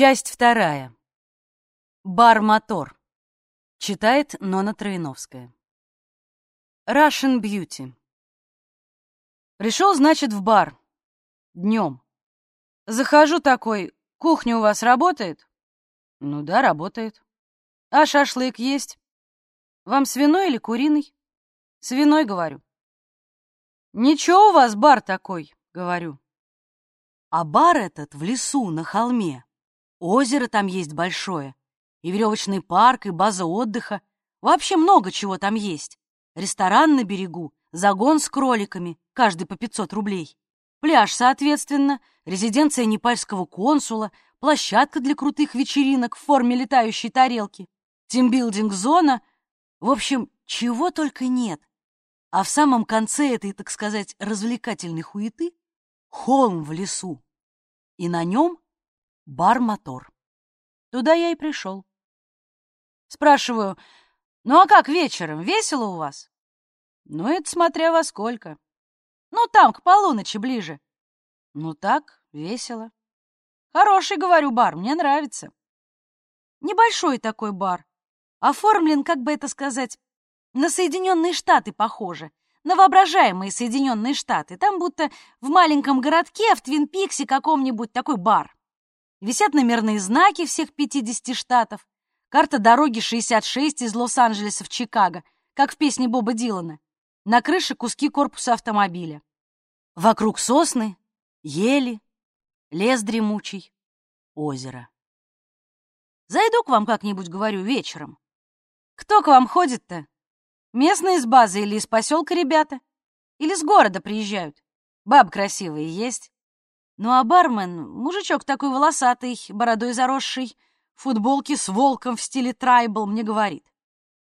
Часть вторая. Бар-мотор. Читает Нона Троиновская. Russian Beauty. Пришел, значит, в бар. Днем. Захожу такой, кухня у вас работает? Ну да, работает. А шашлык есть? Вам свиной или куриный? Свиной, говорю. Ничего у вас бар такой, говорю. А бар этот в лесу, на холме. Озеро там есть большое. И веревочный парк, и база отдыха. Вообще много чего там есть. Ресторан на берегу, загон с кроликами, каждый по 500 рублей. Пляж, соответственно, резиденция непальского консула, площадка для крутых вечеринок в форме летающей тарелки, тимбилдинг-зона. В общем, чего только нет. А в самом конце этой, так сказать, развлекательной хуеты холм в лесу. И на нем бар-мотор. Туда я и пришел. Спрашиваю, ну а как вечером, весело у вас? Ну, это смотря во сколько. Ну, там, к полуночи ближе. Ну так, весело. Хороший, говорю, бар, мне нравится. Небольшой такой бар. Оформлен, как бы это сказать, на Соединенные Штаты похоже. На воображаемые Соединенные Штаты. Там будто в маленьком городке, в Твин-Пиксе каком-нибудь такой бар. Висят номерные знаки всех 50 штатов. Карта дороги 66 из Лос-Анджелеса в Чикаго, как в песне Боба Дилана. На крыше куски корпуса автомобиля. Вокруг сосны, ели, лес дремучий, озеро. Зайду к вам как-нибудь, говорю, вечером. Кто к вам ходит-то? Местные из базы или из поселка ребята? Или с города приезжают? Баб красивые есть. Ну а бармен, мужичок такой волосатый, бородой заросший, в футболке с волком в стиле трайбл, мне говорит.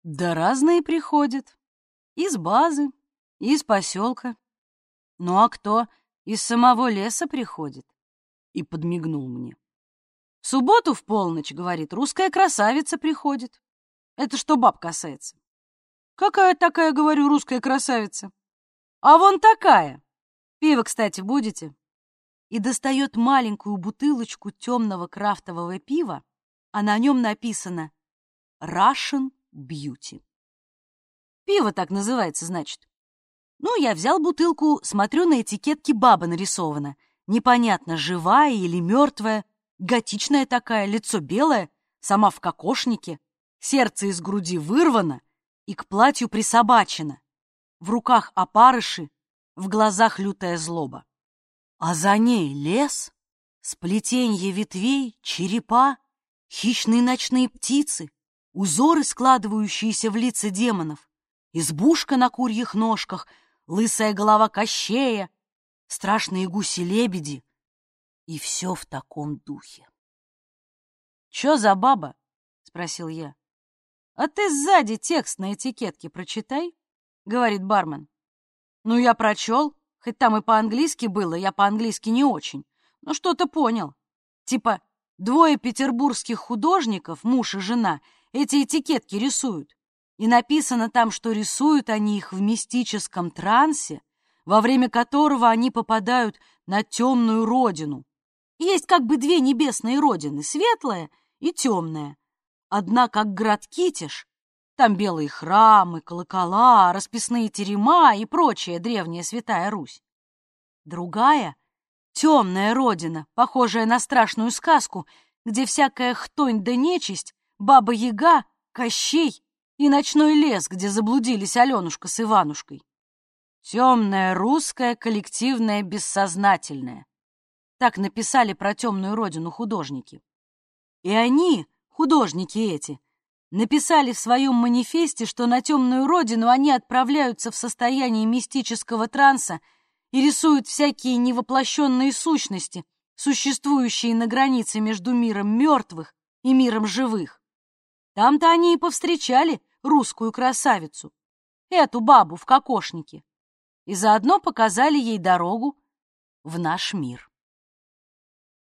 Да разные приходят. Из базы, из поселка. Ну а кто из самого леса приходит? И подмигнул мне. В субботу в полночь, говорит, русская красавица приходит. Это что баб касается. Какая такая, говорю, русская красавица? А вон такая. Пиво, кстати, будете? И достает маленькую бутылочку темного крафтового пива, а на нем написано Russian Beauty. Пиво так называется, значит. Ну, я взял бутылку, смотрю, на этикетке баба нарисована. Непонятно, живая или мертвая, готичная такая, лицо белое, сама в кокошнике, сердце из груди вырвано, и к платью присобачена. В руках опарыши, в глазах лютая злоба. А за ней лес, сплетенье ветвей, черепа, хищные ночные птицы, узоры, складывающиеся в лица демонов, избушка на курьих ножках, лысая голова кощея, страшные гуси-лебеди. И все в таком духе. «Чё за баба?» — спросил я. «А ты сзади текст на этикетке прочитай», — говорит бармен. «Ну, я прочел, хоть там и по-английски было, я по-английски не очень, но что-то понял. Типа, двое петербургских художников, муж и жена, эти этикетки рисуют. И написано там, что рисуют они их в мистическом трансе, во время которого они попадают на темную родину. Есть как бы две небесные родины, светлая и темная. Одна как град Китиш, там белые храмы, колокола, расписные терема и прочая древняя святая Русь. Другая — темная родина, похожая на страшную сказку, где всякая хтонь да нечисть, баба-яга, Кощей и ночной лес, где заблудились Аленушка с Иванушкой. Темная русская коллективная бессознательная. Так написали про темную родину художники. И они художники эти, написали в своем манифесте, что на темную родину они отправляются в состоянии мистического транса и рисуют всякие невоплощенные сущности, существующие на границе между миром мертвых и миром живых. Там-то они и повстречали русскую красавицу, эту бабу в кокошнике, и заодно показали ей дорогу в наш мир.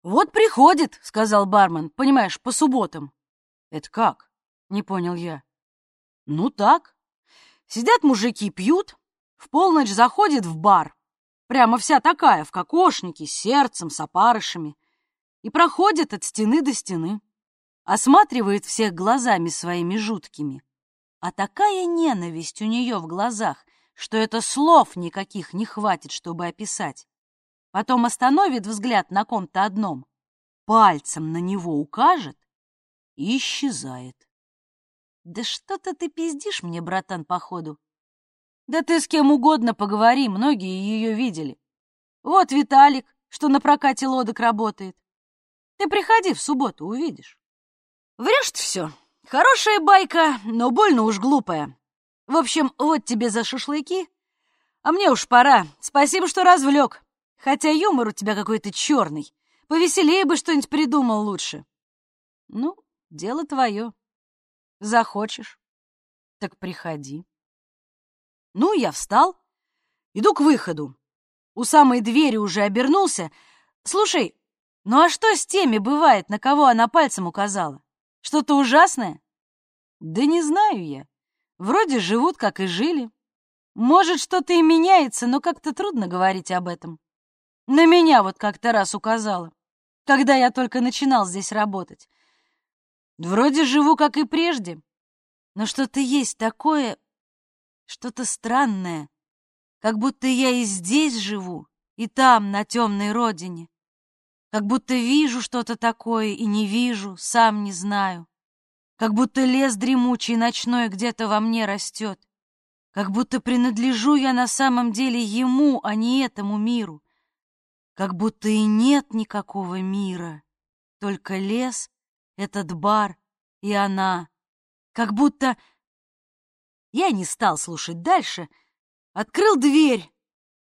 «Вот приходит», — сказал бармен, — «понимаешь, по субботам. Это как? Не понял я. Ну так. Сидят мужики, пьют, в полночь заходит в бар. Прямо вся такая, в кокошнике, с сердцем, с опарышами. и проходит от стены до стены, осматривает всех глазами своими жуткими. А такая ненависть у нее в глазах, что это слов никаких не хватит, чтобы описать. Потом остановит взгляд на ком-то одном, пальцем на него укажет и исчезает. Да что-то ты пиздишь мне, братан, походу. Да ты с кем угодно поговори, многие ее видели. Вот Виталик, что на прокате лодок работает. Ты приходи в субботу, увидишь. Врешь ты все. Хорошая байка, но больно уж глупая. В общем, вот тебе за шашлыки. А мне уж пора. Спасибо, что развлек. Хотя юмор у тебя какой-то черный. Повеселее бы что-нибудь придумал лучше. Ну, дело твое. Захочешь, так приходи. Ну, я встал, иду к выходу. У самой двери уже обернулся. Слушай, ну а что с теми бывает, на кого она пальцем указала? Что-то ужасное? Да не знаю я. Вроде живут, как и жили. Может, что-то и меняется, но как-то трудно говорить об этом. На меня вот как-то раз указала, когда я только начинал здесь работать. Вроде живу, как и прежде, но что-то есть такое, что-то странное, как будто я и здесь живу, и там, на темной родине. Как будто вижу что-то такое и не вижу, сам не знаю. Как будто лес дремучий ночной где-то во мне растет. Как будто принадлежу я на самом деле ему, а не этому миру. Как будто и нет никакого мира, только лес — этот бар и она. Как будто... Я не стал слушать дальше, открыл дверь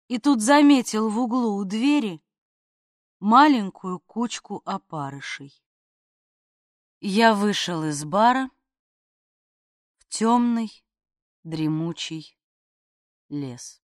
и тут заметил в углу у двери маленькую кучку опарышей. Я вышел из бара в темный, дремучий лес.